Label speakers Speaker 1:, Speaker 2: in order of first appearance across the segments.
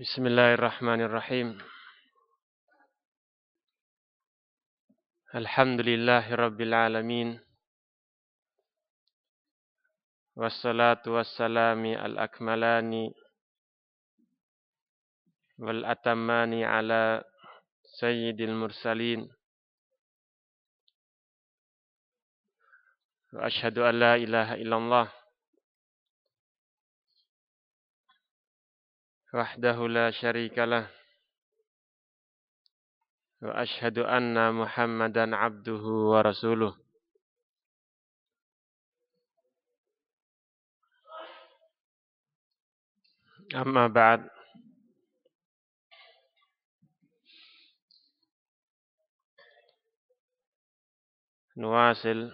Speaker 1: بسم الله الرحمن الرحيم. الحمد لله رب العالمين. والصلاة والسلام الأكملان والأتمان على سيد المرسلين. وأشهد أن لا إله إلا الله. وحده لا شريك له. وأشهد أن محمدا عبده ورسوله. أما بعد. نواصل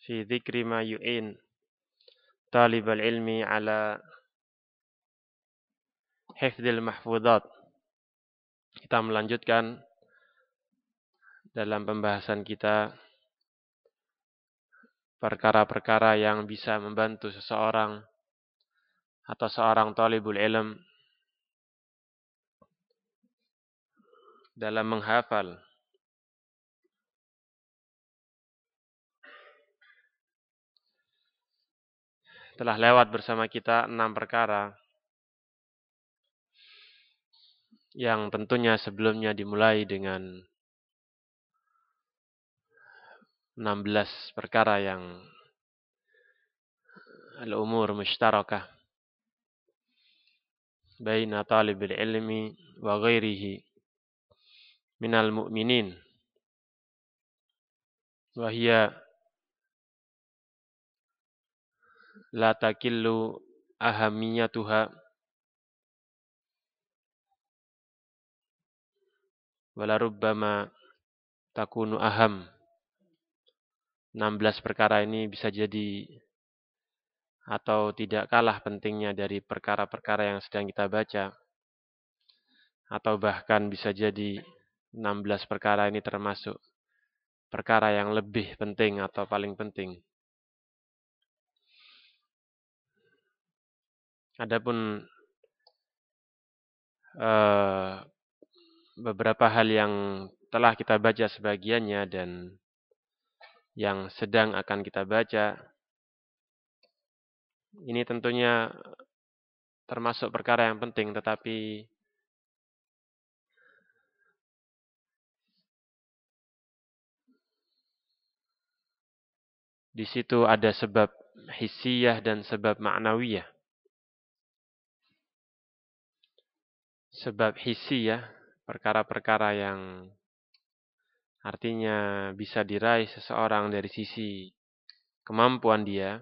Speaker 1: في ذكر ما يؤين طالب العلم على حفظ المحفوظات kita melanjutkan dalam pembahasan kita perkara-perkara yang bisa membantu seseorang atau seorang talibul ilm dalam menghafal telah lewat bersama kita enam perkara. Yang tentunya sebelumnya dimulai dengan 16 perkara yang al-umur mushtarakah baina talibil ilmi wa ghairihi minal mu'minin. Wa hiya la takillu ahamiyatuha wala rubbama takunu aham. 16 perkara ini bisa jadi atau tidak kalah pentingnya dari perkara-perkara yang sedang kita baca. Atau bahkan bisa jadi 16 perkara ini termasuk perkara yang lebih penting atau paling penting Adapun uh, beberapa hal yang telah kita baca sebagiannya dan yang sedang akan kita baca ini tentunya termasuk perkara yang penting tetapi di situ ada sebab hissiyah dan sebab ma'nawiyah. Sebab hisi ya, perkara-perkara yang artinya bisa diraih seseorang dari sisi kemampuan dia.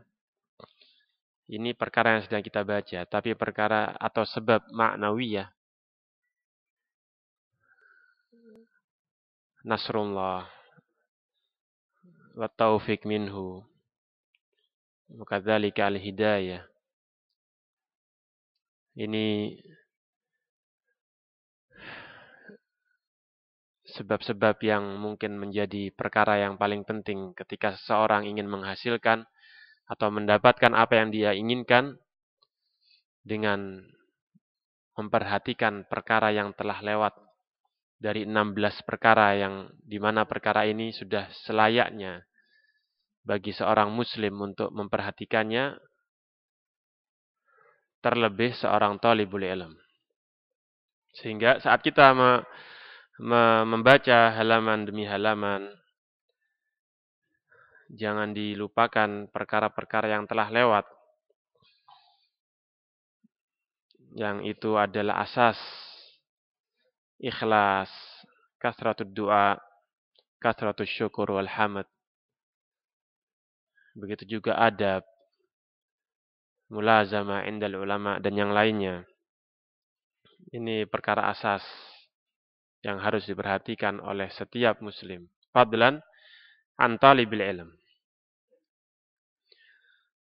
Speaker 1: Ini perkara yang sedang kita baca, tapi perkara atau sebab maknawiyah. Nasrullah wa taufik minhu. Wakadzalika al-hidayah. Ini sebab-sebab yang mungkin menjadi perkara yang paling penting ketika seseorang ingin menghasilkan atau mendapatkan apa yang dia inginkan dengan memperhatikan perkara yang telah lewat dari 16 perkara yang di mana perkara ini sudah selayaknya bagi seorang muslim untuk memperhatikannya terlebih seorang talibul ilm. Sehingga saat kita membaca halaman demi halaman. Jangan dilupakan perkara-perkara yang telah lewat. Yang itu adalah asas ikhlas, kasratud doa, kasratud syukur wal hamad. Begitu juga adab, mulazama indal ulama dan yang lainnya. Ini perkara asas yang harus diperhatikan oleh setiap muslim. Fadlan an talibil ilm.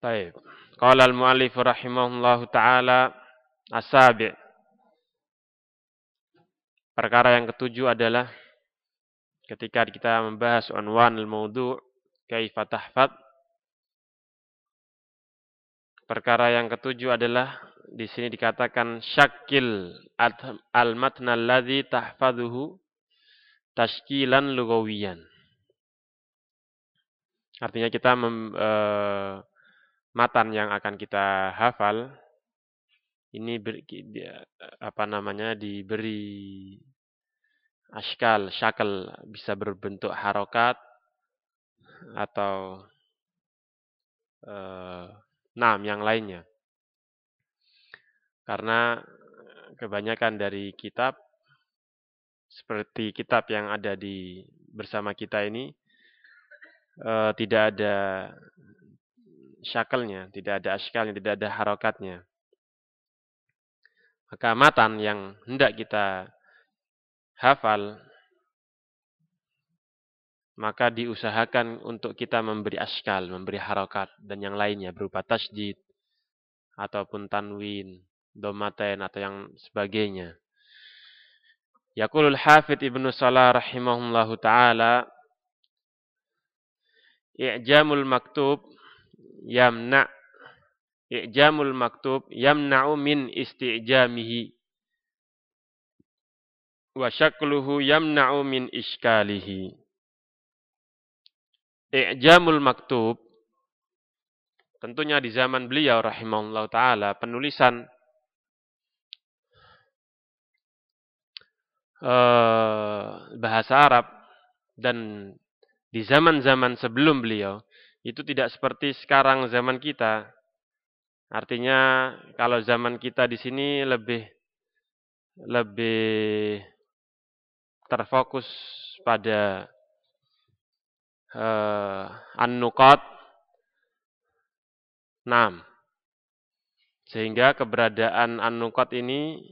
Speaker 1: Baik. Qala al-muallif rahimahullahu taala asabi' Perkara yang ketujuh adalah ketika kita membahas unwan al-maudu' kaifa tahfad Perkara yang ketujuh adalah di sini dikatakan syakil al-matna alladhi tahfadhuhu tashkilan lugawiyan. Artinya kita mem, e, matan yang akan kita hafal ini ber, apa namanya diberi askal, syakal bisa berbentuk harokat atau e, nam yang lainnya. Karena kebanyakan dari kitab seperti kitab yang ada di bersama kita ini e, tidak ada syakalnya, tidak ada askalnya, tidak ada harokatnya. Maka matan yang hendak kita hafal, maka diusahakan untuk kita memberi askal, memberi harokat, dan yang lainnya berupa tasjid, ataupun tanwin, domaten, atau yang sebagainya. Yaqulul Hafidh Ibnu Salah rahimahullahu taala I'jamul maktub yamna i'jamul maktub yamna'u min isti'jamihi wa syakluhu yamna'u min iskalihi i'jamul maktub tentunya di zaman beliau rahimahullah taala penulisan uh, bahasa Arab dan di zaman-zaman sebelum beliau itu tidak seperti sekarang zaman kita. Artinya kalau zaman kita di sini lebih lebih terfokus pada uh, an-nuqat 6. Sehingga keberadaan an-nuqat ini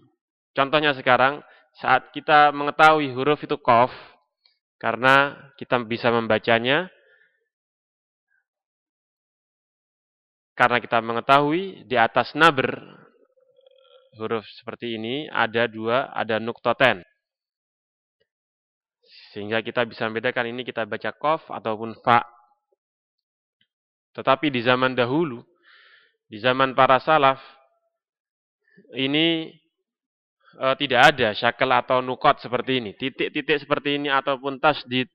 Speaker 1: contohnya sekarang saat kita mengetahui huruf itu qaf karena kita bisa membacanya Karena kita mengetahui di atas nabr huruf seperti ini ada dua, ada nuktoten. Sehingga kita bisa membedakan ini kita baca kof ataupun fa. Tetapi di zaman dahulu, di zaman para salaf, ini e, tidak ada syakal atau nukot seperti ini. Titik-titik seperti ini ataupun tasdid.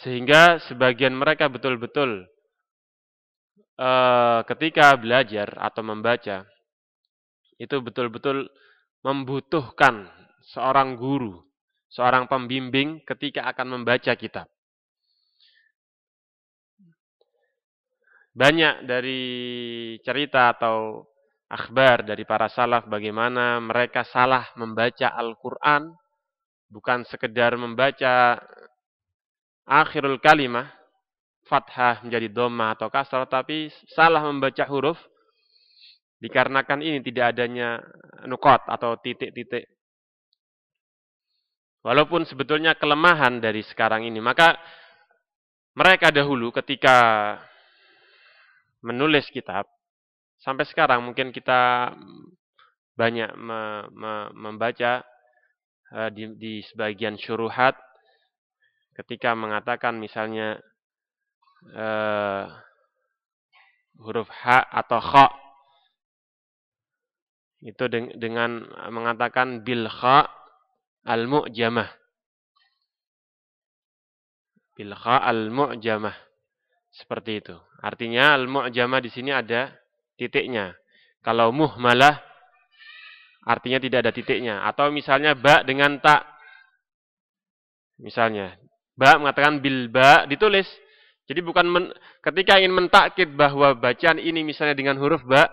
Speaker 1: Sehingga sebagian mereka betul-betul uh, ketika belajar atau membaca itu betul-betul membutuhkan seorang guru, seorang pembimbing ketika akan membaca kitab. Banyak dari cerita atau akhbar dari para salaf bagaimana mereka salah membaca Al-Quran, bukan sekedar membaca akhirul kalimah, fathah menjadi doma atau kasrah, tapi salah membaca huruf dikarenakan ini tidak adanya nukot atau titik-titik. Walaupun sebetulnya kelemahan dari sekarang ini, maka mereka dahulu ketika menulis kitab, sampai sekarang mungkin kita banyak me, me, membaca uh, di, di sebagian syuruhat ketika mengatakan misalnya uh, huruf H atau Kha. Itu dengan mengatakan bil kha al mu'jamah bil kha al mu'jamah seperti itu. Artinya al mu'jamah di sini ada titiknya kalau muhmalah artinya tidak ada titiknya atau misalnya ba dengan tak misalnya ba mengatakan bil ba ditulis jadi bukan men, ketika ingin mentakkid bahwa bacaan ini misalnya dengan huruf ba,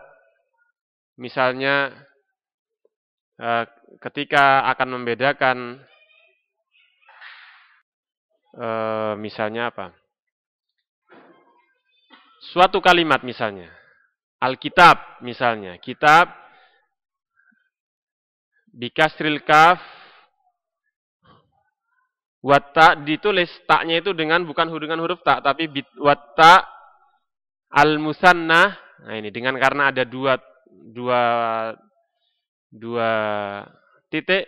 Speaker 1: misalnya uh, ketika akan membedakan uh, misalnya apa? Suatu kalimat misalnya. Alkitab misalnya. Kitab bikasril kaf Watta ditulis taknya itu dengan bukan dengan huruf tak tapi watta al musanna. Nah ini dengan karena ada dua dua dua titik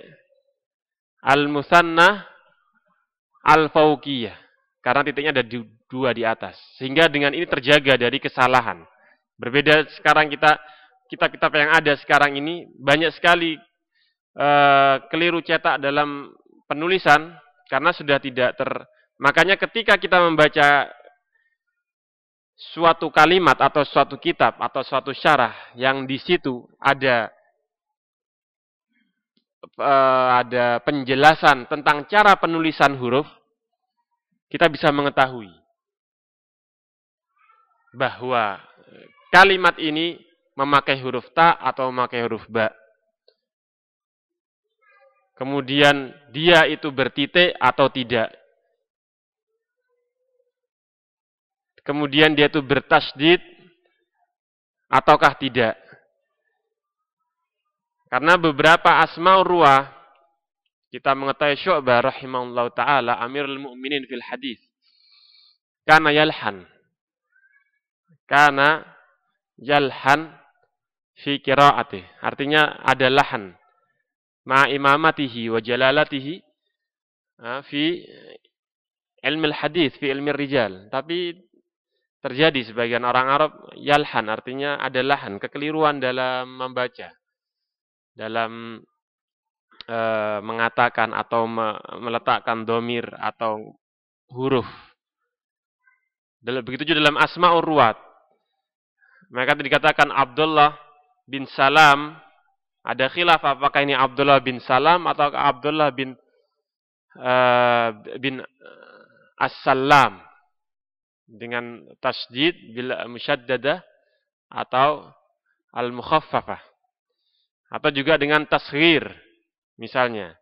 Speaker 1: al musanna al fauqiyah. Karena titiknya ada dua di atas. Sehingga dengan ini terjaga dari kesalahan. Berbeda sekarang kita kitab-kitab yang ada sekarang ini banyak sekali uh, keliru cetak dalam penulisan karena sudah tidak ter makanya ketika kita membaca suatu kalimat atau suatu kitab atau suatu syarah yang di situ ada uh, ada penjelasan tentang cara penulisan huruf kita bisa mengetahui bahwa kalimat ini memakai huruf ta atau memakai huruf ba. Kemudian dia itu bertitik atau tidak. Kemudian dia itu bertasdid ataukah tidak. Karena beberapa asma ruah kita mengetahui Syu'bah rahimahullah taala Amirul Mukminin fil hadis. Karena yalhan. Karena yalhan fi qiraatih. Artinya ada lahan ma imamatihi wa jalalatihi fi ilmu hadis, fi ilmu rijal. Tapi terjadi sebagian orang Arab yalhan artinya ada lahan, kekeliruan dalam membaca. Dalam e, mengatakan atau me, meletakkan domir atau huruf. Begitu juga dalam asma'ur ruwat. Maka dikatakan Abdullah bin Salam. Ada khilaf apakah ini Abdullah bin Salam atau Abdullah bin uh, bin As-Salam? Dengan tasjid bila musyaddadah atau al-mukhaffafah. Atau juga dengan tasghir misalnya.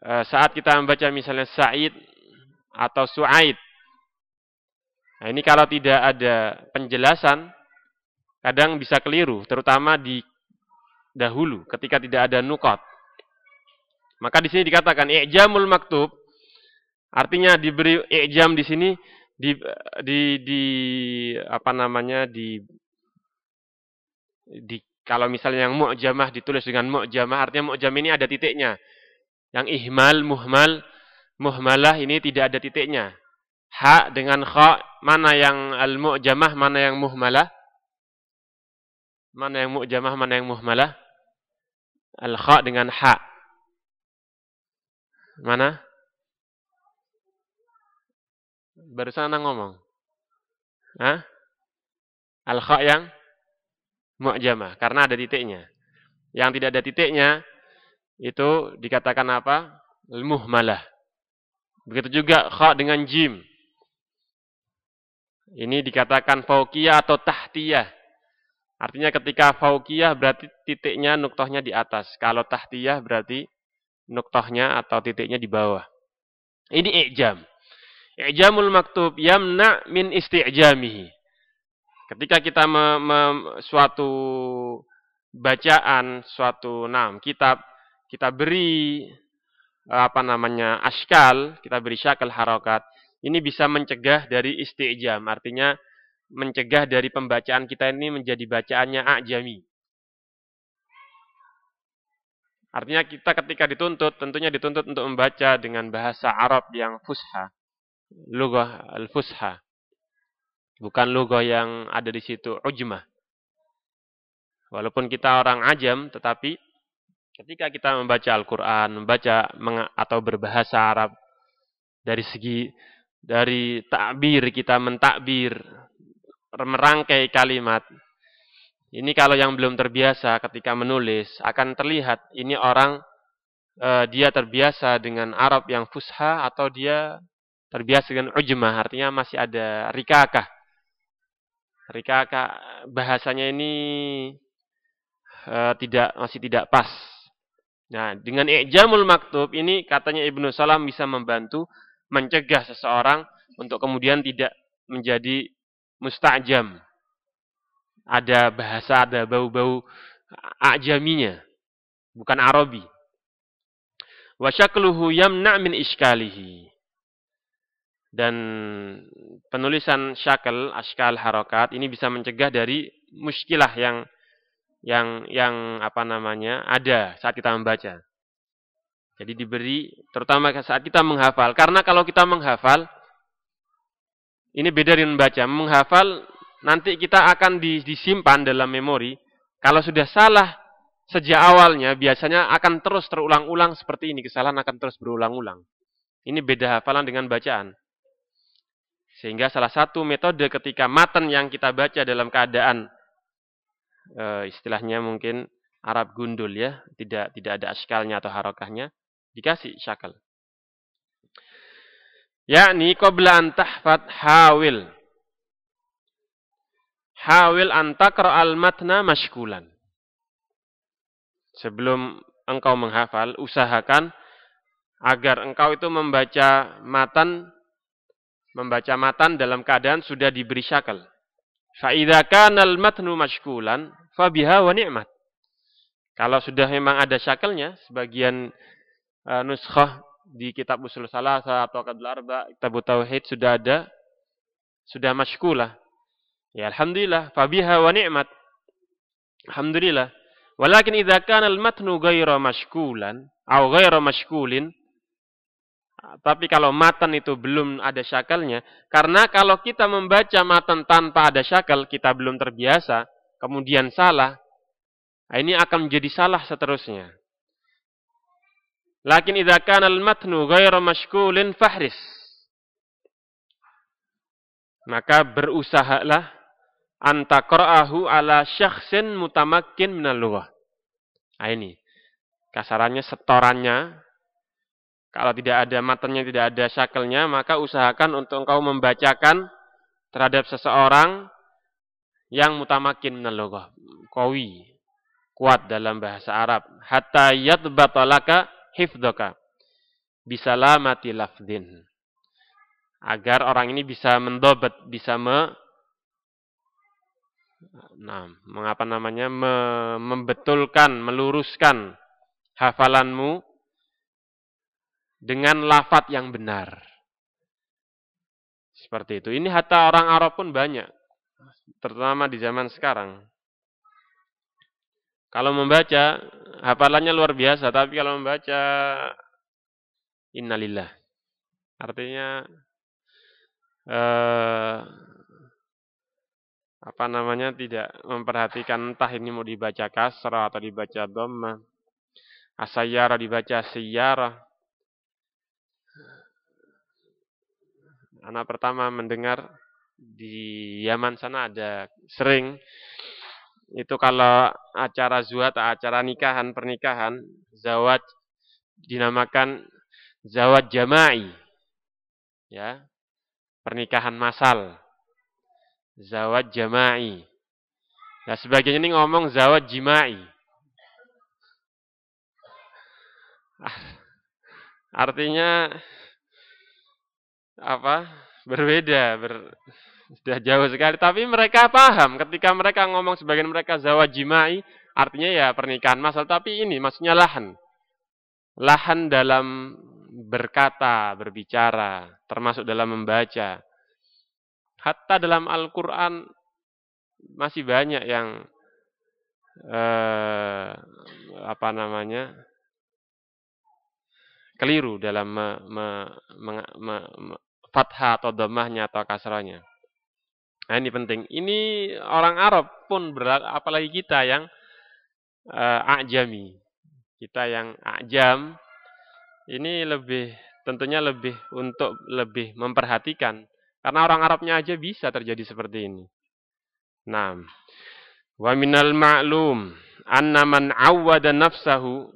Speaker 1: Uh, saat kita membaca misalnya Sa'id atau Su'aid Nah, ini kalau tidak ada penjelasan, kadang bisa keliru, terutama di dahulu ketika tidak ada nukot. Maka di sini dikatakan i'jamul maktub artinya diberi i'jam di sini di di di apa namanya di di kalau misalnya yang mu'jamah ditulis dengan mu'jamah artinya mu'jam ini ada titiknya. Yang ihmal, muhmal, muhmalah ini tidak ada titiknya ha dengan kha mana yang al-mu'jamah mana yang muhmalah? Mana yang mu'jamah mana yang muhmalah? Al-kha dengan ha mana? Barusan anak ngomong. Hah? al-kha yang mu'jamah karena ada titiknya. Yang tidak ada titiknya itu dikatakan apa? Al-muhmalah. Begitu juga kha dengan jim ini dikatakan faukiyah atau tahtiyah. Artinya ketika faukiyah berarti titiknya nuktohnya di atas. Kalau tahtiyah berarti nuktohnya atau titiknya di bawah. Ini i'jam. I'jamul maktub yamna min isti'jamihi. Ketika kita me, me, suatu bacaan, suatu nam, kitab, kita beri apa namanya askal, kita beri syakal harokat, ini bisa mencegah dari istijam, artinya mencegah dari pembacaan kita ini menjadi bacaannya ajami. Artinya kita ketika dituntut, tentunya dituntut untuk membaca dengan bahasa Arab yang fusha. Lugah al-fusha. Bukan lugah yang ada di situ ujmah. Walaupun kita orang ajam, tetapi ketika kita membaca Al-Quran, membaca atau berbahasa Arab, dari segi dari takbir kita mentakbir, merangkai kalimat. Ini kalau yang belum terbiasa ketika menulis akan terlihat ini orang uh, dia terbiasa dengan Arab yang fusha atau dia terbiasa dengan ujmah, artinya masih ada rikakah. Rikakah bahasanya ini uh, tidak masih tidak pas. Nah, dengan i'jamul maktub ini katanya Ibnu Salam bisa membantu mencegah seseorang untuk kemudian tidak menjadi mustajam. Ada bahasa, ada bau-bau ajaminya, bukan Arabi. Wa syakluhu yamna' min iskalihi. Dan penulisan syakal, askal, harokat ini bisa mencegah dari muskilah yang yang yang apa namanya ada saat kita membaca. Jadi diberi terutama saat kita menghafal. Karena kalau kita menghafal, ini beda dengan membaca. Menghafal nanti kita akan disimpan dalam memori. Kalau sudah salah sejak awalnya, biasanya akan terus terulang-ulang seperti ini. Kesalahan akan terus berulang-ulang. Ini beda hafalan dengan bacaan. Sehingga salah satu metode ketika matan yang kita baca dalam keadaan e, istilahnya mungkin Arab gundul ya, tidak tidak ada askalnya atau harokahnya, dikasih syakal. Yakni qabla an tahfat hawil. Hawil an al matna mashkulan. Sebelum engkau menghafal, usahakan agar engkau itu membaca matan membaca matan dalam keadaan sudah diberi syakal. Fa'idha kanal matnu mashkulan, fabiha wa ni'mat. Kalau sudah memang ada syakalnya, sebagian uh, nuskhah di kitab usul salah atau kadul arba, kitab tauhid sudah ada, sudah mashkulah. Ya Alhamdulillah, fabiha wa ni'mat. Alhamdulillah. Walakin idha kanal matnu gaira mashkulan, atau gaira mashkulin, tapi kalau matan itu belum ada syakalnya, karena kalau kita membaca matan tanpa ada syakal, kita belum terbiasa, kemudian salah, ini akan menjadi salah seterusnya. Lakin idza kana al-matnu ghairu mashkulin fahris. Maka berusahalah antaqra'ahu ala syakhsin mutamakkin minal lughah. Nah ini kasarannya setorannya kalau tidak ada matanya, tidak ada syakelnya, maka usahakan untuk engkau membacakan terhadap seseorang yang mutamakin minal Kawi. Kuat dalam bahasa Arab. Hatta yadbatalaka hifdhaka. Bisalamati lafdin. Agar orang ini bisa mendobat, bisa me, nah, mengapa namanya, me, membetulkan, meluruskan hafalanmu dengan lafat yang benar. Seperti itu. Ini hatta orang Arab pun banyak. Terutama di zaman sekarang. Kalau membaca, hafalannya luar biasa. Tapi kalau membaca, innalillah. Artinya, eh, apa namanya, tidak memperhatikan entah ini mau dibaca kasrah atau dibaca dhamma. Asayyara dibaca siyarah anak pertama mendengar di Yaman sana ada sering itu kalau acara zuat, acara nikahan, pernikahan, zawat dinamakan zawat jama'i. Ya. Pernikahan masal. Zawat jama'i. Nah, sebagian ini ngomong zawat jima'i. Ah, artinya apa berbeda ber, sudah jauh sekali. Tapi mereka paham. Ketika mereka ngomong sebagian mereka zawaj jimai artinya ya pernikahan masal. Tapi ini maksudnya lahan. Lahan dalam berkata berbicara termasuk dalam membaca. Hatta dalam Al-Qur'an masih banyak yang eh, apa namanya keliru dalam me, me, me, me, fathah atau domahnya atau kasrahnya. Nah ini penting. Ini orang Arab pun berat, apalagi kita yang uh, ajami. Kita yang ajam ini lebih tentunya lebih untuk lebih memperhatikan karena orang Arabnya aja bisa terjadi seperti ini. Nah, wa minal ma'lum anna man awwada nafsahu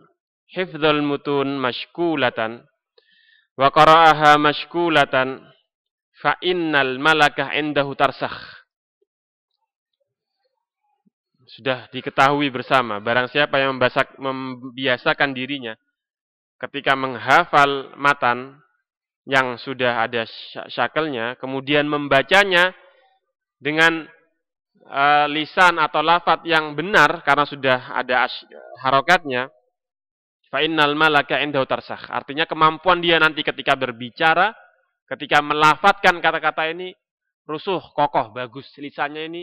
Speaker 1: hifdzul mutun mashkulatan wa qara'aha mashkulatan fa innal malakah indahu tarsakh. Sudah diketahui bersama, barang siapa yang membiasakan dirinya ketika menghafal matan yang sudah ada syakelnya, kemudian membacanya dengan uh, lisan atau lafat yang benar karena sudah ada harokatnya, Fa'innal malaka indahu tarsakh. Artinya kemampuan dia nanti ketika berbicara, ketika melafatkan kata-kata ini, rusuh, kokoh, bagus. Lisannya ini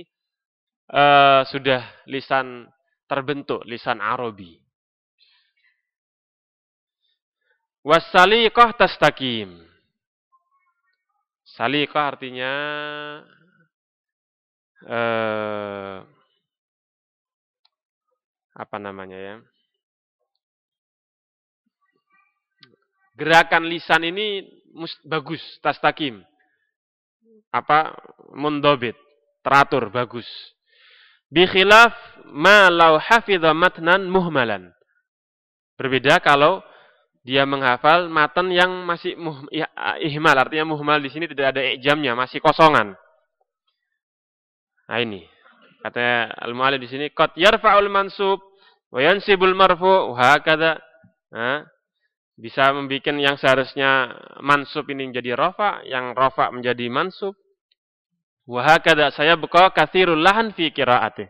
Speaker 1: uh, sudah lisan terbentuk, lisan Arabi. Wassaliqah tastakim. Saliqah artinya eh, apa namanya ya? Gerakan lisan ini bagus, tastakim. Apa? Mundobit, teratur, bagus. Bikhilaf ma law hafidha matnan muhmalan. Berbeda kalau dia menghafal matan yang masih muh, ya, ihmal, artinya muhmal di sini tidak ada ijamnya, masih kosongan. Nah ini, kata al-mu'alif di sini, qad yarfa'ul mansub wa yansibul marfu' hakada. Nah, bisa membuat yang seharusnya mansub ini menjadi rafa, yang rafa menjadi mansub. Wa hakada saya buka kathirul lahan fi qiraatih.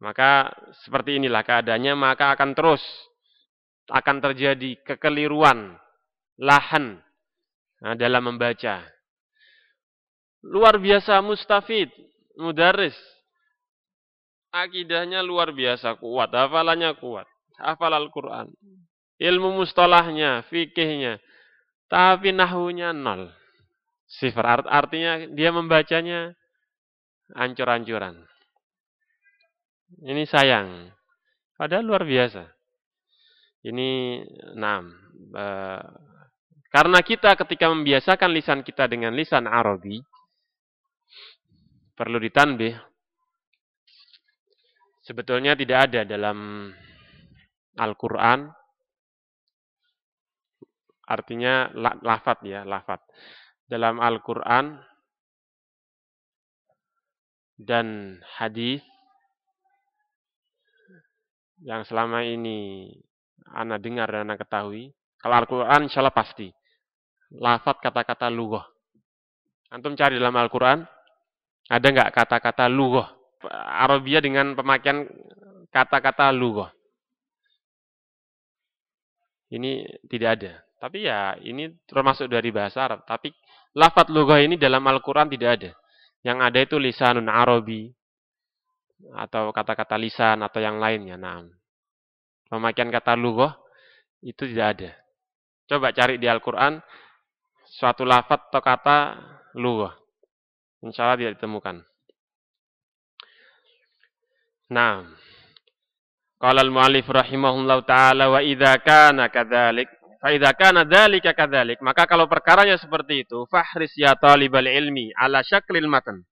Speaker 1: Maka seperti inilah keadaannya, maka akan terus akan terjadi kekeliruan lahan nah, dalam membaca. Luar biasa mustafid, mudaris. Akidahnya luar biasa kuat, hafalannya kuat. Hafal Al-Quran. Ilmu mustalahnya, fikihnya. Tapi nahunya nol. Sifar art artinya dia membacanya ancur-ancuran. Ini sayang. Padahal luar biasa. Ini enam. Uh, karena kita ketika membiasakan lisan kita dengan lisan Arabi, perlu ditanbih, sebetulnya tidak ada dalam Al-Quran, artinya lafat ya, lafat. Dalam Al-Quran dan hadis yang selama ini Anda dengar dan Anda ketahui. Kalau Al-Quran insya Allah pasti. Lafat kata-kata lughah. Antum cari dalam Al-Quran, ada nggak kata-kata lughah? Arabia dengan pemakaian kata-kata lughah. Ini tidak ada. Tapi ya ini termasuk dari bahasa Arab. Tapi lafat lughah ini dalam Al-Quran tidak ada. Yang ada itu lisanun Arabi. Atau kata-kata lisan atau yang lainnya. Nah, pemakaian kata lughah itu tidak ada. Coba cari di Al-Quran suatu lafat atau kata lughah. Insya Allah tidak ditemukan. Nah, kalau al-mu'alif rahimahullah ta'ala wa idha kana kadhalik fa idha kana dhalika kadhalik maka kalau perkaranya seperti itu fahris ya talibal ilmi ala syaklil matan.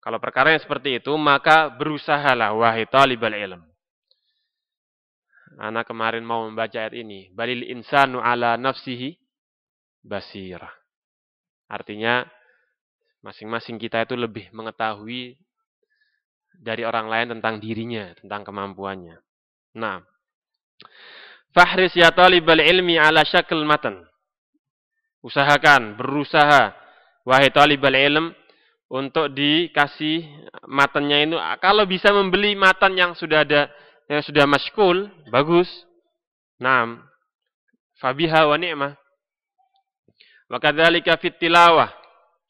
Speaker 1: Kalau perkaranya seperti itu maka berusahalah wahai talibal ilm Anak kemarin mau membaca ayat ini. Balil insanu ala nafsihi basirah. Artinya, masing-masing kita itu lebih mengetahui dari orang lain tentang dirinya, tentang kemampuannya. Nah, fahris ya talibal ilmi ala syakl matan. Usahakan, berusaha, wahai talibal ilm, untuk dikasih matannya itu, kalau bisa membeli matan yang sudah ada yang sudah maskul, bagus. Naam. Fabiha wa ni'mah. Wa fit tilawah.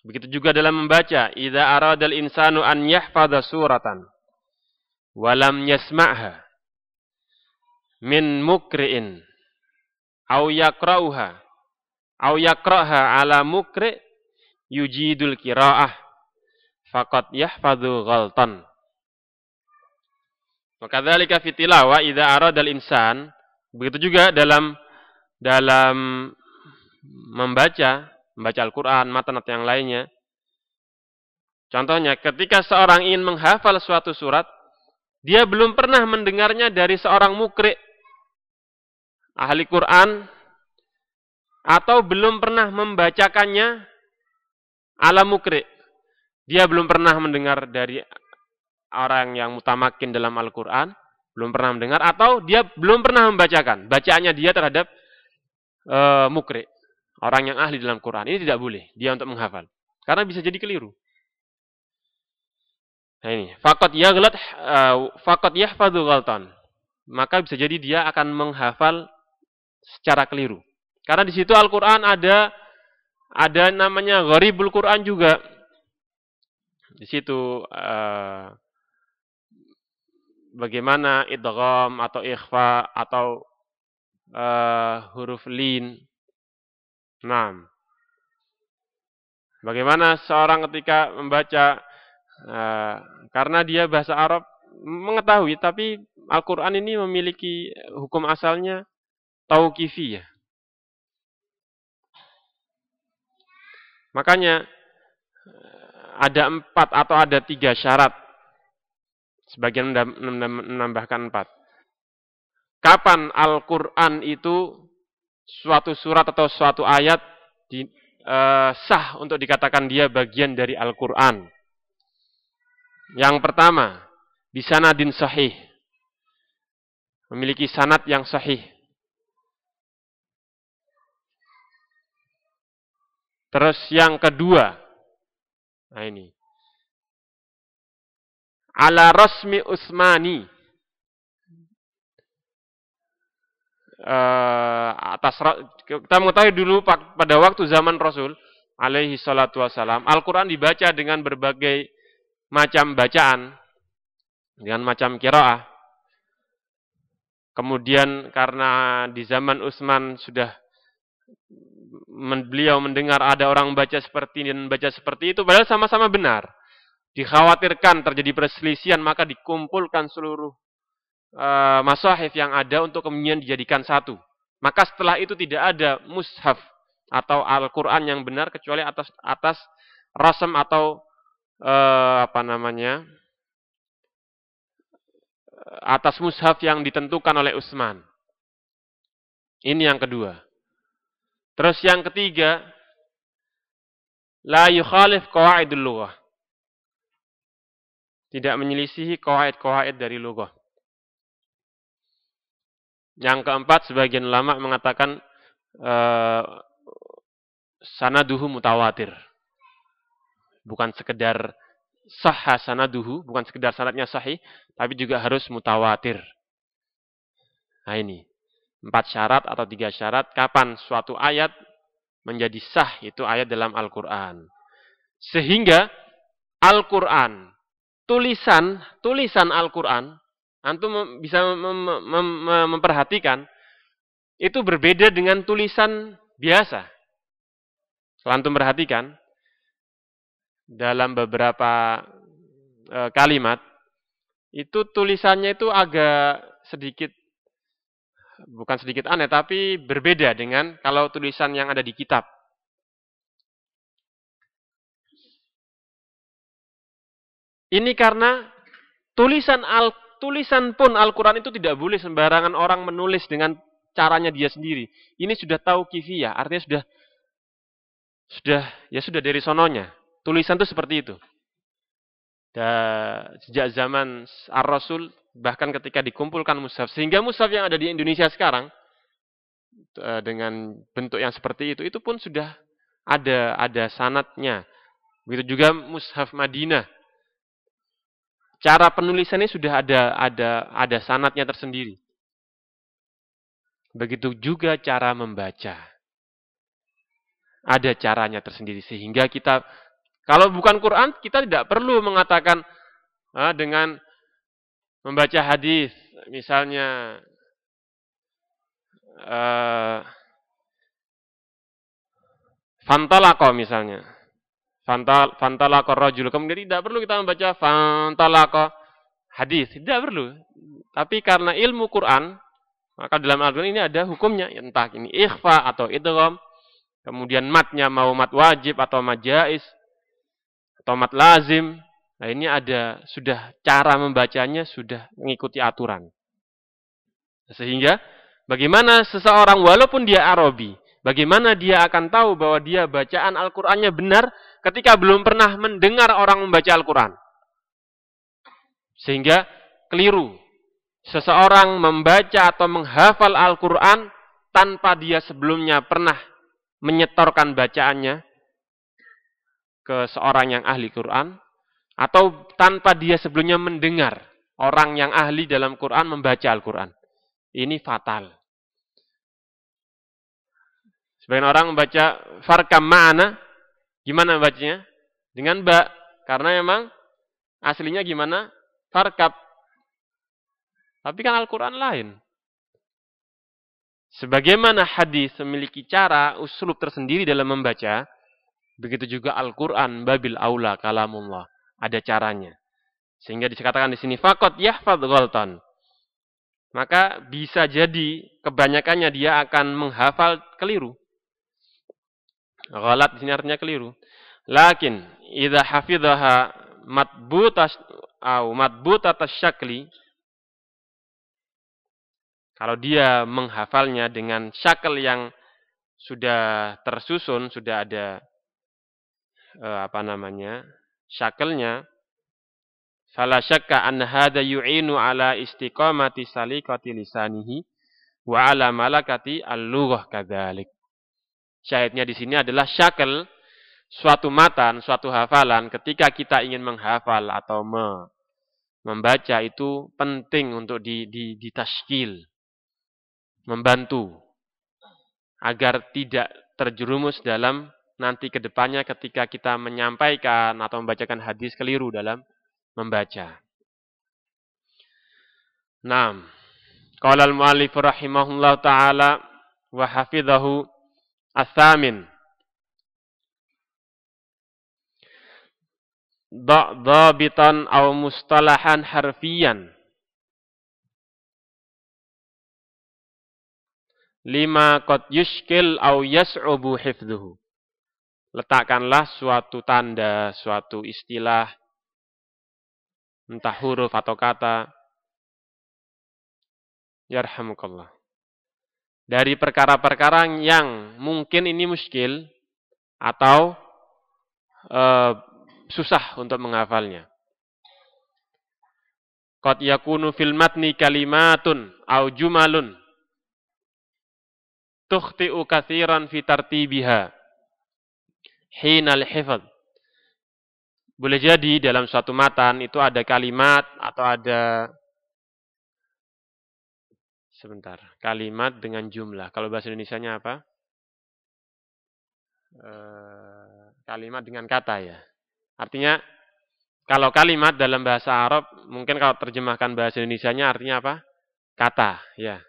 Speaker 1: Begitu juga dalam membaca, idza aradal insanu an yahfadha suratan wa lam yasma'ha min mukri'in. Aw yaqra'uha aw yaqra'ha ala mukri' yujidul qira'ah faqad yahfadhu ghaltan. Maka dzalika fi tilawa idza aradal insan begitu juga dalam dalam membaca membaca Al-Qur'an, matan atau yang lainnya. Contohnya ketika seorang ingin menghafal suatu surat, dia belum pernah mendengarnya dari seorang mukri ahli Quran atau belum pernah membacakannya ala mukri. Dia belum pernah mendengar dari orang yang mutamakin dalam Al-Quran, belum pernah mendengar, atau dia belum pernah membacakan. Bacaannya dia terhadap uh, mukri, orang yang ahli dalam Quran. Ini tidak boleh, dia untuk menghafal. Karena bisa jadi keliru. Nah ini, fakot yaglat, uh, fakot yahfadu galtan. Maka bisa jadi dia akan menghafal secara keliru. Karena di situ Al-Quran ada ada namanya gharibul Quran juga. Di situ uh, bagaimana idgham atau ikhfa atau uh, huruf lin. Nah, bagaimana seorang ketika membaca Uh, karena dia bahasa Arab mengetahui, tapi Al-Quran ini memiliki hukum asalnya tauqifiyah. Makanya ada empat atau ada tiga syarat. Sebagian menambahkan empat. Kapan Al-Quran itu suatu surat atau suatu ayat di, uh, sah untuk dikatakan dia bagian dari Al-Quran? Yang pertama, bisanadin sahih. Memiliki sanad yang sahih. Terus yang kedua, nah ini. Ala rasmi Usmani. Uh, atas kita mengetahui dulu pada waktu zaman Rasul alaihi salatu wasalam Al-Qur'an dibaca dengan berbagai macam bacaan dengan macam kiraah. Kemudian karena di zaman Utsman sudah beliau mendengar ada orang baca seperti ini dan baca seperti itu, padahal sama-sama benar. Dikhawatirkan terjadi perselisihan, maka dikumpulkan seluruh uh, masahif yang ada untuk kemudian dijadikan satu. Maka setelah itu tidak ada mushaf atau Al-Quran yang benar kecuali atas atas rasam atau uh, apa namanya atas mushaf yang ditentukan oleh Utsman. Ini yang kedua. Terus yang ketiga, la yukhalif qawaidul lughah. Tidak menyelisihi qawaid-qawaid dari lughah. Yang keempat, sebagian ulama mengatakan uh, sanaduhu mutawatir. Bukan sekedar sahha sanaduhu, bukan sekedar sanadnya sahih, tapi juga harus mutawatir. Nah ini, empat syarat atau tiga syarat kapan suatu ayat menjadi sah itu ayat dalam Al-Quran. Sehingga Al-Quran, tulisan, tulisan Al-Quran, antum bisa mem mem mem memperhatikan, itu berbeda dengan tulisan biasa. Antum perhatikan, dalam beberapa e, kalimat itu tulisannya itu agak sedikit bukan sedikit aneh tapi berbeda dengan kalau tulisan yang ada di kitab. Ini karena tulisan al tulisan pun Al-Qur'an itu tidak boleh sembarangan orang menulis dengan caranya dia sendiri. Ini sudah tahu kifiyah, artinya sudah sudah ya sudah dari sononya. Tulisan itu seperti itu. Dan sejak zaman Ar-Rasul, bahkan ketika dikumpulkan mushaf, sehingga mushaf yang ada di Indonesia sekarang, eh, dengan bentuk yang seperti itu, itu pun sudah ada ada sanatnya. Begitu juga mushaf Madinah. Cara penulisannya sudah ada ada ada sanatnya tersendiri. Begitu juga cara membaca. Ada caranya tersendiri sehingga kita kalau bukan Quran, kita tidak perlu mengatakan ah, dengan membaca hadis, misalnya uh, fantalako misalnya. Fantal, fantalako rajul. Kemudian tidak perlu kita membaca fantalako hadis. Tidak perlu. Tapi karena ilmu Quran, maka dalam Al-Quran ini ada hukumnya. Entah ini ikhfa atau idgham. Kemudian matnya mau mat wajib atau mat jais tomat lazim. Nah ini ada sudah cara membacanya sudah mengikuti aturan. Sehingga bagaimana seseorang walaupun dia Arabi, bagaimana dia akan tahu bahwa dia bacaan Al-Qur'annya benar ketika belum pernah mendengar orang membaca Al-Qur'an. Sehingga keliru. Seseorang membaca atau menghafal Al-Qur'an tanpa dia sebelumnya pernah menyetorkan bacaannya, ke seorang yang ahli Quran atau tanpa dia sebelumnya mendengar orang yang ahli dalam Quran membaca Al-Quran. Ini fatal. Sebagian orang membaca farkam ma'ana, gimana bacanya? Dengan ba, karena memang aslinya gimana? Farkab. Tapi kan Al-Quran lain. Sebagaimana hadis memiliki cara uslub tersendiri dalam membaca, Begitu juga Al-Quran, babil aula kalamullah. ada caranya. Sehingga dikatakan di sini fakot yahfad golton. Maka bisa jadi kebanyakannya dia akan menghafal keliru. Ghalat di sini artinya keliru. Lakin idza hafidhaha matbutas au matbutatas syakli kalau dia menghafalnya dengan syakal yang sudah tersusun, sudah ada eh, apa namanya? syakalnya fala syakka an hadha yu'inu ala istiqamati salikati lisanihi wa ala malakati al-lughah kadzalik. Syahidnya di sini adalah syakal suatu matan, suatu hafalan ketika kita ingin menghafal atau me, membaca itu penting untuk di, di, ditashkil, membantu agar tidak terjerumus dalam nanti ke depannya ketika kita menyampaikan atau membacakan hadis keliru dalam membaca. Naam. Qala al-muallif rahimahullah taala wa hafidhahu as-samin. Dhabitan aw mustalahan harfiyan lima qad yushkil au yas'ubu hifdhuhu. Letakkanlah suatu tanda, suatu istilah, entah huruf atau kata. Yarhamukallah. Dari perkara-perkara yang mungkin ini muskil atau e, susah untuk menghafalnya. Qad yakunu fil matni kalimatun au jumalun tukhti'u kathiran fi tartibiha hinal hifad. Boleh jadi dalam suatu matan itu ada kalimat atau ada sebentar, kalimat dengan jumlah. Kalau bahasa Indonesia-nya apa? E, kalimat dengan kata ya. Artinya kalau kalimat dalam bahasa Arab mungkin kalau terjemahkan bahasa Indonesia-nya artinya apa? Kata, ya.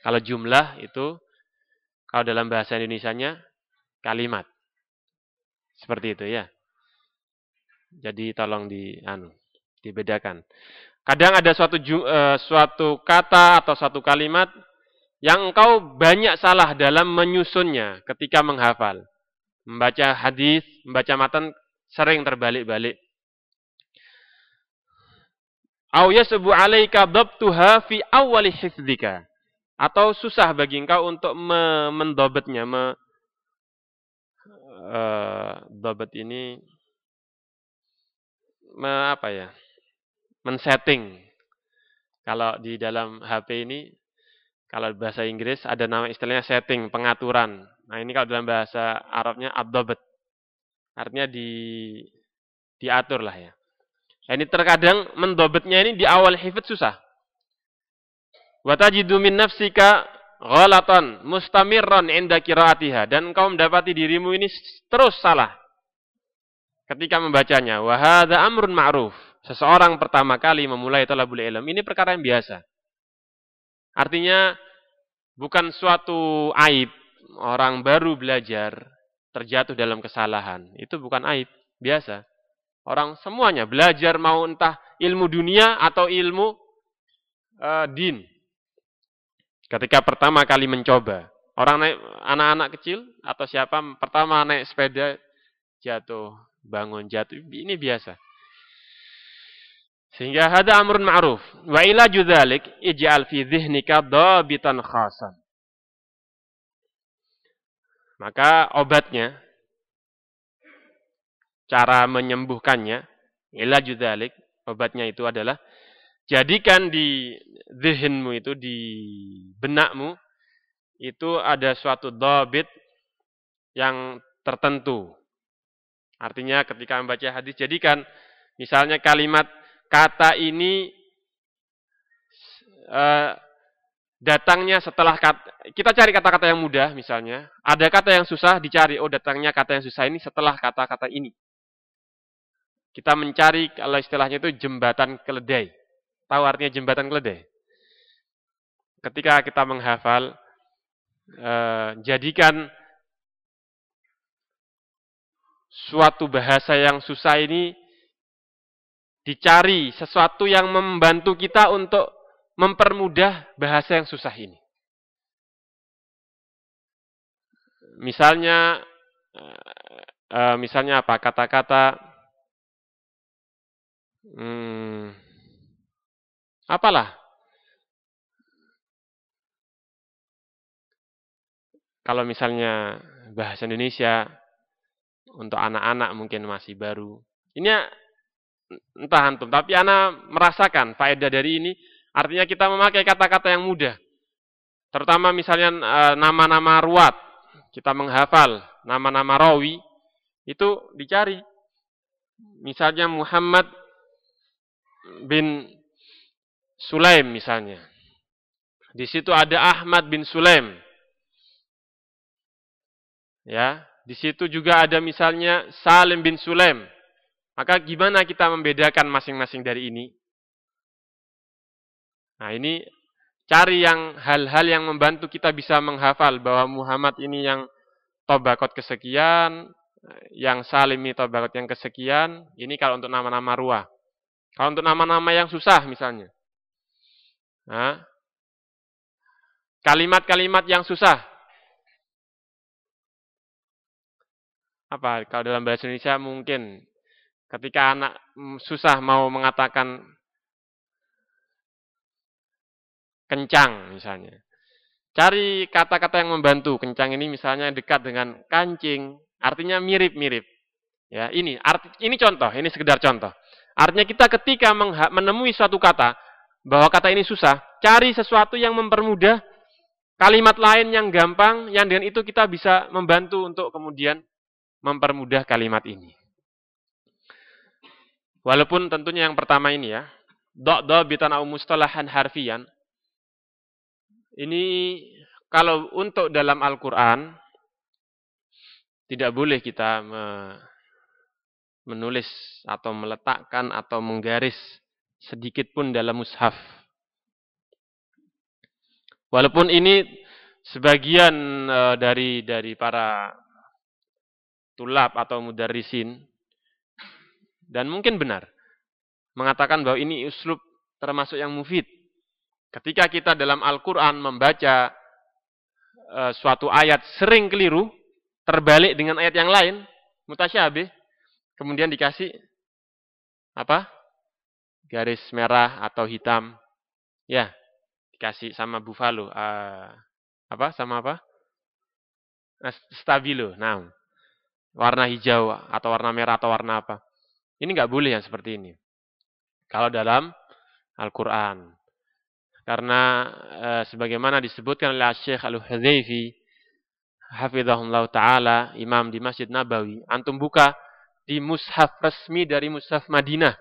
Speaker 1: Kalau jumlah itu kalau dalam bahasa Indonesia-nya kalimat. Seperti itu ya. Jadi tolong di anu, dibedakan. Kadang ada suatu uh, suatu kata atau suatu kalimat yang engkau banyak salah dalam menyusunnya ketika menghafal. Membaca hadis, membaca matan sering terbalik-balik. Alaika fi awwali hifdzika atau susah bagi engkau untuk me mendobetnya, me, uh, ini me, apa ya, men-setting. Kalau di dalam HP ini, kalau bahasa Inggris ada nama istilahnya setting, pengaturan. Nah ini kalau dalam bahasa Arabnya abdobet. Artinya di diatur lah ya. Nah, ini terkadang mendobetnya ini di awal hifat susah. Watajidu min nafsika ghalatan mustamirran inda kiraatiha dan engkau mendapati dirimu ini terus salah ketika membacanya. Wa hadza amrun ma'ruf. Seseorang pertama kali memulai talabul ilm ini perkara yang biasa. Artinya bukan suatu aib orang baru belajar terjatuh dalam kesalahan. Itu bukan aib, biasa. Orang semuanya belajar mau entah ilmu dunia atau ilmu uh, din. Ketika pertama kali mencoba, orang naik anak-anak kecil atau siapa pertama naik sepeda jatuh, bangun jatuh, ini biasa. Sehingga hada amrun ma'ruf. Wa ila dzalik ij'al fi dhihnika dabitan khasan. Maka obatnya cara menyembuhkannya ila dzalik obatnya itu adalah Jadikan di zihinmu itu, di benakmu, itu ada suatu dobit yang tertentu. Artinya ketika membaca hadis, jadikan misalnya kalimat kata ini uh, datangnya setelah kata, kita cari kata-kata yang mudah misalnya, ada kata yang susah dicari, oh datangnya kata yang susah ini setelah kata-kata ini. Kita mencari kalau istilahnya itu jembatan keledai. Tahu artinya jembatan keledai? Ketika kita menghafal, eh, jadikan suatu bahasa yang susah ini dicari sesuatu yang membantu kita untuk mempermudah bahasa yang susah ini. Misalnya, uh, misalnya apa kata-kata, hmm, apalah kalau misalnya bahasa Indonesia untuk anak-anak mungkin masih baru. Ini entah antum, tapi anak merasakan faedah dari ini. Artinya kita memakai kata-kata yang mudah. Terutama misalnya eh, nama-nama ruat, kita menghafal nama-nama rawi, itu dicari. Misalnya Muhammad bin Sulaim misalnya. Di situ ada Ahmad bin Sulaim. Ya, di situ juga ada misalnya Salim bin Sulaim. Maka gimana kita membedakan masing-masing dari ini? Nah, ini cari yang hal-hal yang membantu kita bisa menghafal bahwa Muhammad ini yang tobakot kesekian, yang Salim ini tobakot yang kesekian. Ini kalau untuk nama-nama ruah. Kalau untuk nama-nama yang susah misalnya. Kalimat-kalimat yang susah. apa kalau dalam bahasa Indonesia mungkin ketika anak susah mau mengatakan kencang misalnya. Cari kata-kata yang membantu. Kencang ini misalnya dekat dengan kancing, artinya mirip-mirip. Ya, ini arti ini contoh, ini sekedar contoh. Artinya kita ketika menemui suatu kata bahwa kata ini susah, cari sesuatu yang mempermudah kalimat lain yang gampang yang dengan itu kita bisa membantu untuk kemudian mempermudah kalimat ini. Walaupun tentunya yang pertama ini ya, do bitan au mustalahan harfian. Ini kalau untuk dalam Al-Qur'an tidak boleh kita menulis atau meletakkan atau menggaris sedikit pun dalam mushaf. Walaupun ini sebagian eh, dari dari para tulab atau mudarrisin dan mungkin benar mengatakan bahwa ini uslub termasuk yang mufid. Ketika kita dalam Al-Qur'an membaca e, suatu ayat sering keliru, terbalik dengan ayat yang lain, mutasyabih, kemudian dikasih apa? Garis merah atau hitam. Ya, dikasih sama buffalo. Uh, apa? Sama apa? Stabilo. Nah, warna hijau atau warna merah atau warna apa. Ini nggak boleh yang seperti ini. Kalau dalam Al-Quran. Karena e, sebagaimana disebutkan oleh Syekh Al-Hudhaifi, Hafizahullah Ta'ala, imam di Masjid Nabawi, antum buka di mushaf resmi dari mushaf Madinah.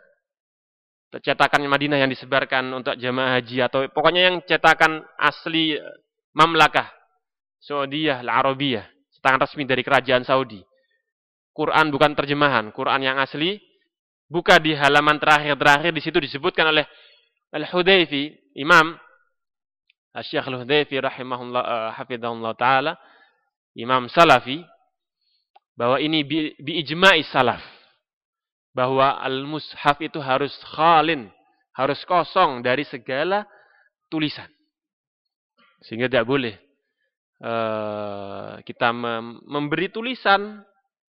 Speaker 1: Cetakan Madinah yang disebarkan untuk jamaah haji atau pokoknya yang cetakan asli mamlakah Saudiyah Al-Arabiyah, resmi dari kerajaan Saudi. Quran bukan terjemahan, Quran yang asli. Buka di halaman terakhir-terakhir di situ disebutkan oleh Al-Hudayfi, Imam Syekh Al-Hudayfi rahimahullah uh, hafizahullah taala, Imam Salafi bahwa ini bi, bi ijma'i salaf. Bahwa al-mushaf itu harus khalin, harus kosong dari segala tulisan. Sehingga tidak boleh uh, kita mem memberi tulisan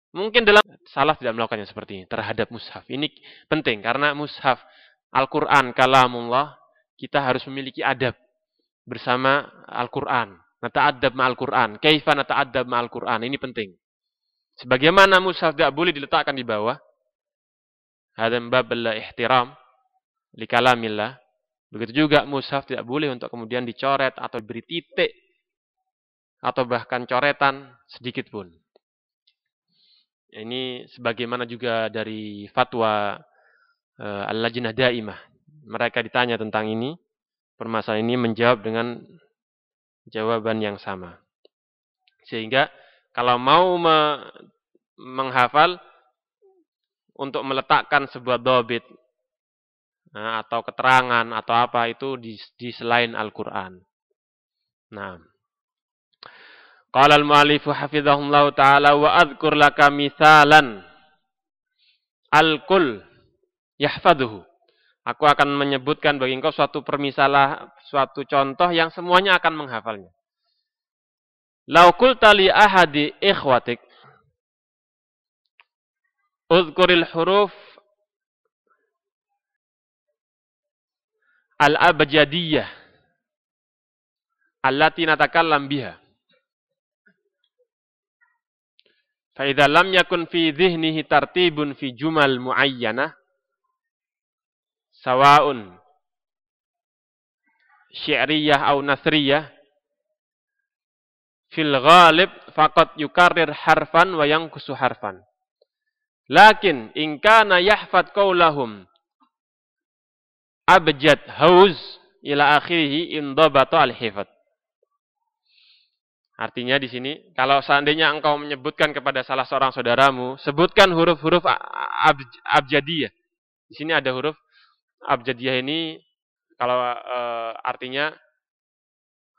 Speaker 1: Mungkin dalam salah tidak melakukannya seperti ini terhadap mushaf. Ini penting karena mushaf Al-Quran kalamullah kita harus memiliki adab bersama Al-Quran. Nata'adab ma'al Quran. Kaifa nata'adab ma'al Quran. Ini penting. Sebagaimana mushaf tidak boleh diletakkan di bawah. Hadam babla ihtiram li kalamillah. Begitu juga mushaf tidak boleh untuk kemudian dicoret atau beri titik atau bahkan coretan sedikit pun. Ini sebagaimana juga dari fatwa uh, Al-Lajnah Daimah. Mereka ditanya tentang ini, permasalahan ini menjawab dengan jawaban yang sama. Sehingga kalau mau me menghafal untuk meletakkan sebuah dobit nah, atau keterangan atau apa itu di, di selain Al-Quran. Nah, Qala al-mu'allifu hafizahullah ta'ala wa adhkur laka mithalan al-kul yahfaduhu. Aku akan menyebutkan bagi engkau suatu permisalah, suatu contoh yang semuanya akan menghafalnya. Lau qulta li ahadi ikhwatik Uzkuril huruf al-abjadiyah allati natakallam biha. Fa idza lam yakun fi dhihnihi tartibun fi jumal muayyanah sawa'un syi'riyah au nasriyah fil ghalib faqad yukarrir harfan wa yankusu harfan. Lakin in kana yahfad qaulahum abjad hauz ila akhirih indabata al-hifad. Artinya di sini kalau seandainya engkau menyebutkan kepada salah seorang saudaramu, sebutkan huruf-huruf abjadiyah. Di sini ada huruf abjadiyah ini kalau e, artinya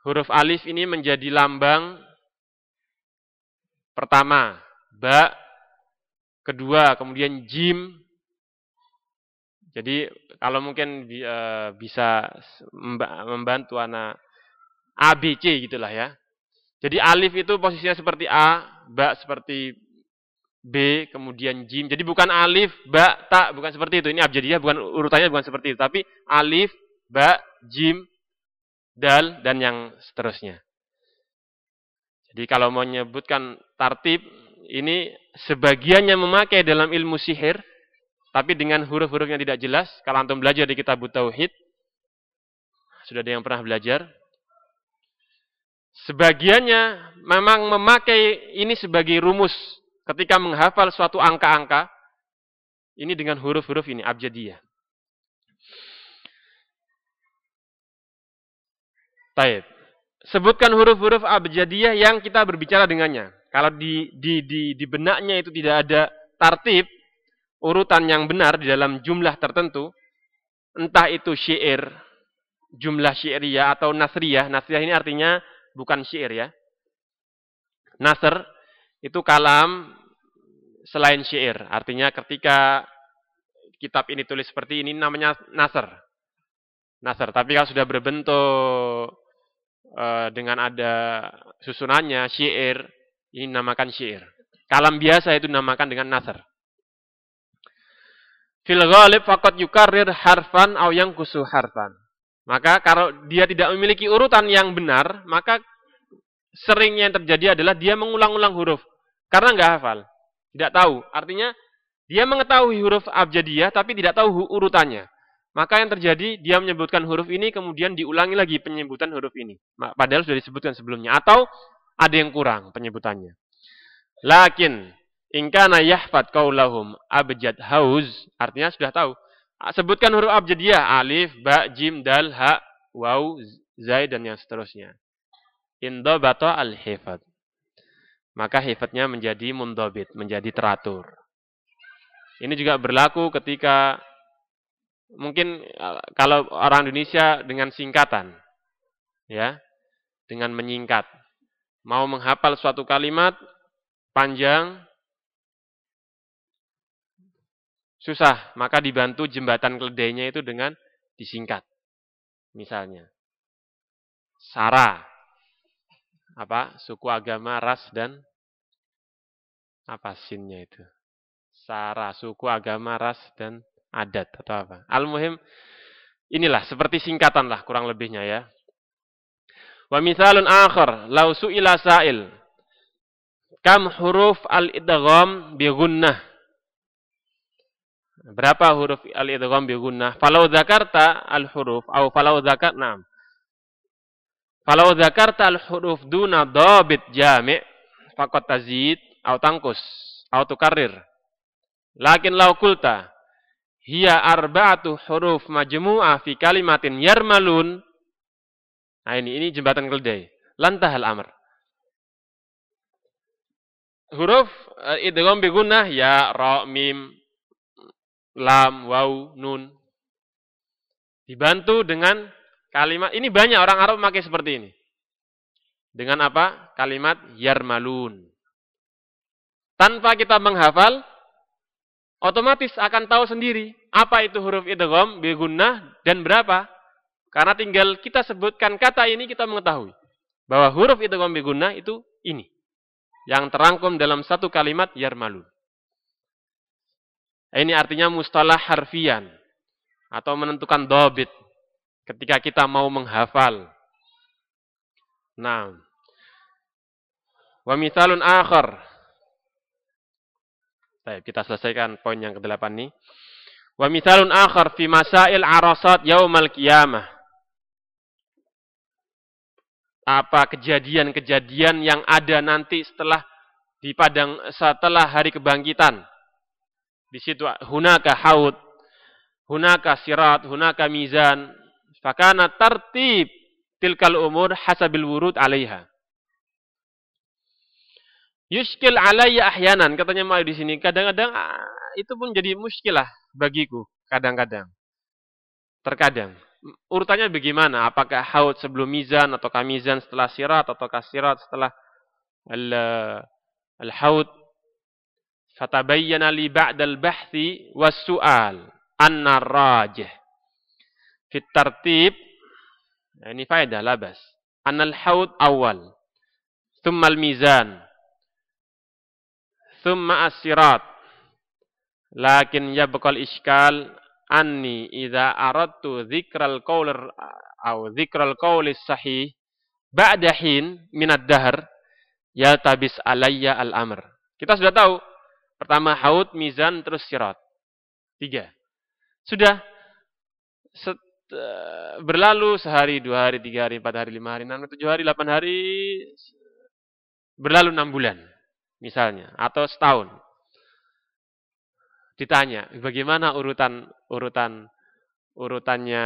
Speaker 1: huruf alif ini menjadi lambang pertama, ba, kedua, kemudian jim. Jadi kalau mungkin e, bisa membantu anak ABC gitulah ya. Jadi alif itu posisinya seperti A, ba seperti B, kemudian jim. Jadi bukan alif, ba, ta, bukan seperti itu. Ini abjadiyah bukan urutannya bukan seperti itu, tapi alif, ba, jim, dal dan yang seterusnya. Jadi kalau mau menyebutkan tartib ini sebagiannya memakai dalam ilmu sihir tapi dengan huruf-huruf yang tidak jelas. Kalau antum belajar di kitab tauhid sudah ada yang pernah belajar. Sebagiannya memang memakai ini sebagai rumus ketika menghafal suatu angka-angka, ini dengan huruf-huruf ini, abjadiyah. Taib. Sebutkan huruf-huruf abjadiyah yang kita berbicara dengannya. Kalau di, di, di, di benaknya itu tidak ada tartib, urutan yang benar di dalam jumlah tertentu, entah itu syair, jumlah syairiyah atau nasriyah. Nasriyah ini artinya bukan syair ya. Nasr itu kalam selain syair. Artinya ketika kitab ini tulis seperti ini namanya nasr. Nasr. Tapi kalau sudah berbentuk e, dengan ada susunannya syair, ini namakan syair. Kalam biasa itu namakan dengan nasr. Fil ghalib faqat yukarrir harfan aw yang kusu harfan. Maka kalau dia tidak memiliki urutan yang benar, maka seringnya yang terjadi adalah dia mengulang-ulang huruf. Karena nggak hafal. Tidak tahu. Artinya, dia mengetahui huruf abjadiyah, tapi tidak tahu urutannya. Maka yang terjadi, dia menyebutkan huruf ini, kemudian diulangi lagi penyebutan huruf ini. Padahal sudah disebutkan sebelumnya. Atau ada yang kurang penyebutannya. Lakin, ingkana yahfad kaulahum abjad hauz, artinya sudah tahu. Sebutkan huruf abjadiyah, alif, ba, jim, dal, ha, waw, zai, dan yang seterusnya. Indobata al-hifad maka hifatnya menjadi mundobit, menjadi teratur. Ini juga berlaku ketika mungkin e, kalau orang Indonesia dengan singkatan, ya, dengan menyingkat, mau menghafal suatu kalimat panjang, susah, maka dibantu jembatan keledainya itu dengan disingkat. Misalnya, Sarah, apa? Suku agama ras dan apa sinnya itu? Sara suku agama ras dan adat atau apa? Al-muhim inilah seperti singkatan lah kurang lebihnya ya wa misalun akhar lau su'ila sa'il kam huruf al-idgham bi gunnah berapa huruf al-idgham bi gunnah falau dzakarta al-huruf atau falau dzakat na'am kalau zakarta al-huruf duna dhabit jami' faqad tazid atau tangkus atau tukarrir. Lakin law kulta hiya arba'atu huruf majmu'ah fi kalimatin yarmalun. Nah ini ini jembatan keledai. Lantahal amr. Huruf uh, idgham bi gunnah ya ra mim lam waw nun dibantu dengan Kalimat ini banyak orang Arab memakai seperti ini. Dengan apa? Kalimat yarmalun. Tanpa kita menghafal, otomatis akan tahu sendiri apa itu huruf idgham bi gunnah dan berapa. Karena tinggal kita sebutkan kata ini kita mengetahui bahwa huruf bi gunnah itu ini yang terangkum dalam satu kalimat yarmalun. Ini artinya mustalah harfian atau menentukan dobit ketika kita mau menghafal. Nah, wa mithalun akhar. Baik, kita selesaikan poin yang ke-8 ini. Wa mithalun akhar fi masail arasat yaumal qiyamah. Apa kejadian-kejadian yang ada nanti setelah di padang setelah hari kebangkitan di situ hunaka haud, hunaka sirat, hunaka mizan. Fakana tertib tilkal umur hasabil wurud alaiha. Yuskil alayya ahyanan katanya mau di sini kadang-kadang ah, itu pun jadi muskilah bagiku kadang-kadang. Terkadang urutannya bagaimana? Apakah haud sebelum mizan atau kamizan setelah sirat atau kasirat setelah al-haud Fatabayyana li ba'dal bahthi was su'al anna rajih. Fit tartib ini faedah labas. Anal haud awal. Thumma al-mizan. Thumma as-sirat. Lakin yabqal iskal anni idza aradtu dzikral qaul atau dzikral qaul sahih ba'da hin min ad-dahr tabis alayya al-amr. Kita sudah tahu Pertama haud, mizan, terus sirat. Tiga. Sudah. Set, uh, berlalu sehari, dua hari, tiga hari, empat hari, lima hari, enam, tujuh hari, delapan hari. Berlalu enam bulan. Misalnya. Atau setahun. Ditanya, bagaimana urutan urutan urutannya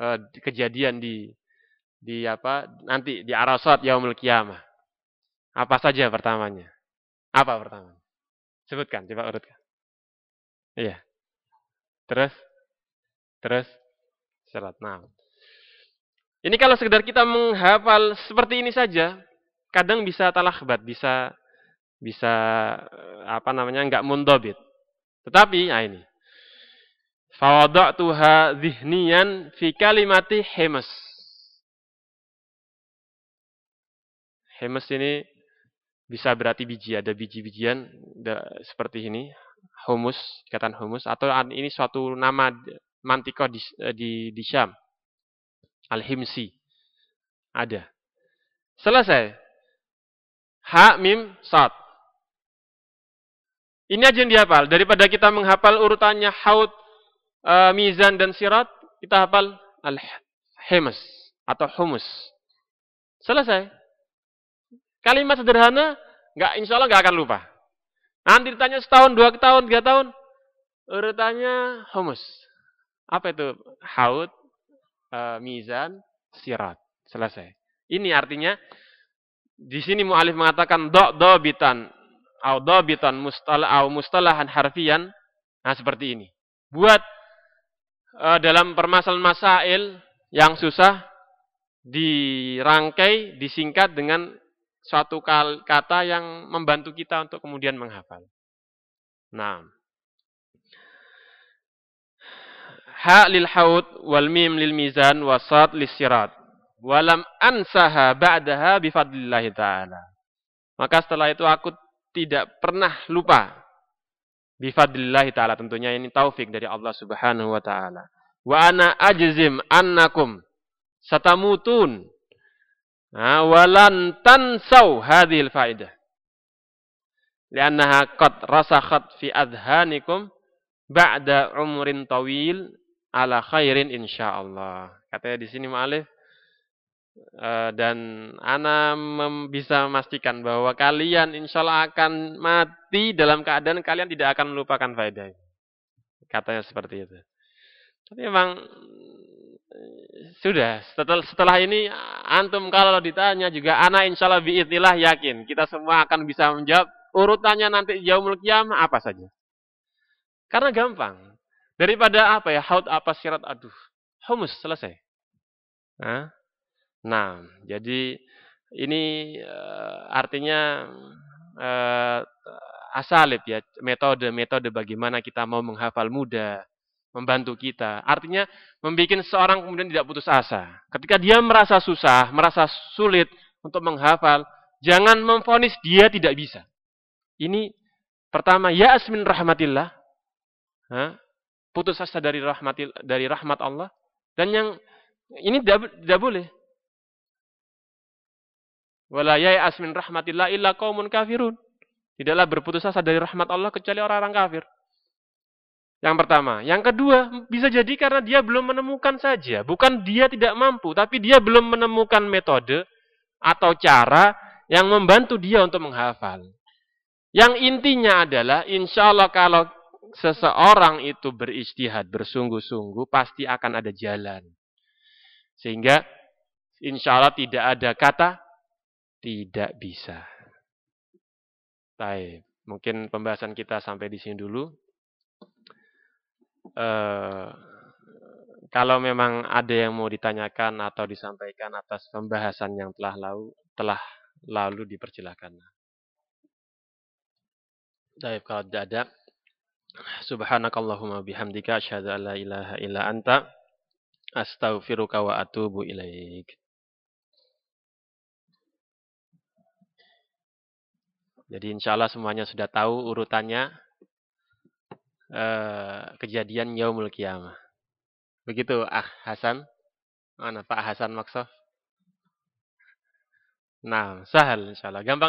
Speaker 1: uh, kejadian di di apa nanti di Arasat Yaumul Kiamah. Apa saja pertamanya? Apa pertama? Sebutkan, coba urutkan. Iya. Terus? Terus? Syarat. Nah. Ini kalau sekedar kita menghafal seperti ini saja, kadang bisa talahbat, bisa bisa apa namanya enggak mundobit. Tetapi nah ini. Fawadatuha zihniyan fi kalimati hemes. Hemes ini bisa berarti biji, ada biji-bijian seperti ini, humus, ikatan humus, atau ini suatu nama mantiko di, eh, di, di Syam. Al-Himsi. Ada. Selesai. Ha, mim, sat. Ini aja yang dihafal. Daripada kita menghafal urutannya haud, uh, mizan, dan sirat, kita hafal al-himus atau humus. Selesai. Kalimat sederhana, nggak insya Allah nggak akan lupa. Nanti ditanya setahun, dua tahun, tiga tahun, urutannya humus. Apa itu? Haud, e, mizan, sirat. Selesai. Ini artinya di sini mu'alif mengatakan do do bitan au do bitan mustalah au mustalahan harfian. Nah seperti ini. Buat e, dalam permasalahan masail yang susah dirangkai, disingkat dengan suatu kata yang membantu kita untuk kemudian menghafal. Nah. Ha lil haud wal mim lil mizan wasat lis sirat. Walam ansaha ba'daha bifadlillahi ta'ala. Maka setelah itu aku tidak pernah lupa bifadlillahi ta'ala. Tentunya ini taufik dari Allah subhanahu wa ta'ala. Wa ana ajzim annakum satamutun walan tansau hadhil faidah. Liannaha qad rasakhat fi adhanikum ba'da umrin tawil ala khairin insyaallah. Katanya di sini mu'alif dan ana bisa memastikan bahwa kalian insyaallah akan mati dalam keadaan kalian tidak akan melupakan faedah. Katanya seperti itu. Tapi memang sudah setelah setelah ini antum kalau ditanya juga anak insya Allah biidnillah yakin kita semua akan bisa menjawab urutannya nanti yaumul kiamah apa saja. Karena gampang. Daripada apa ya haud apa sirat aduh. Humus selesai. Nah, nah jadi ini uh, artinya uh, asalib ya, metode-metode bagaimana kita mau menghafal mudah, membantu kita. Artinya membuat seorang kemudian tidak putus asa. Ketika dia merasa susah, merasa sulit untuk menghafal, jangan memfonis dia tidak bisa. Ini pertama, ya asmin rahmatillah. Ha? Putus asa dari dari rahmat Allah. Dan yang ini tidak, tidak boleh. Wala ya'as min rahmatillah illa qaumun kafirun. Tidaklah berputus asa dari rahmat Allah kecuali orang-orang kafir. Yang pertama. Yang kedua, bisa jadi karena dia belum menemukan saja. Bukan dia tidak mampu, tapi dia belum menemukan metode atau cara yang membantu dia untuk menghafal. Yang intinya adalah, insya Allah kalau seseorang itu beristihad, bersungguh-sungguh, pasti akan ada jalan. Sehingga, insya Allah tidak ada kata tidak bisa. Baik, mungkin pembahasan kita sampai di sini dulu. Uh, kalau memang ada yang mau ditanyakan atau disampaikan atas pembahasan yang telah lalu, telah lalu dipersilakan. Baik, kalau tidak ada, Subhanakallahumma bihamdika asyhadu an la ilaha illa anta astaghfiruka wa atubu ilaik. Jadi insya Allah semuanya sudah tahu urutannya eh, kejadian Yaumul Kiamah. Begitu Ah Hasan. Mana Pak Hasan Maksof? Nah, sahal insya Allah. Gampang.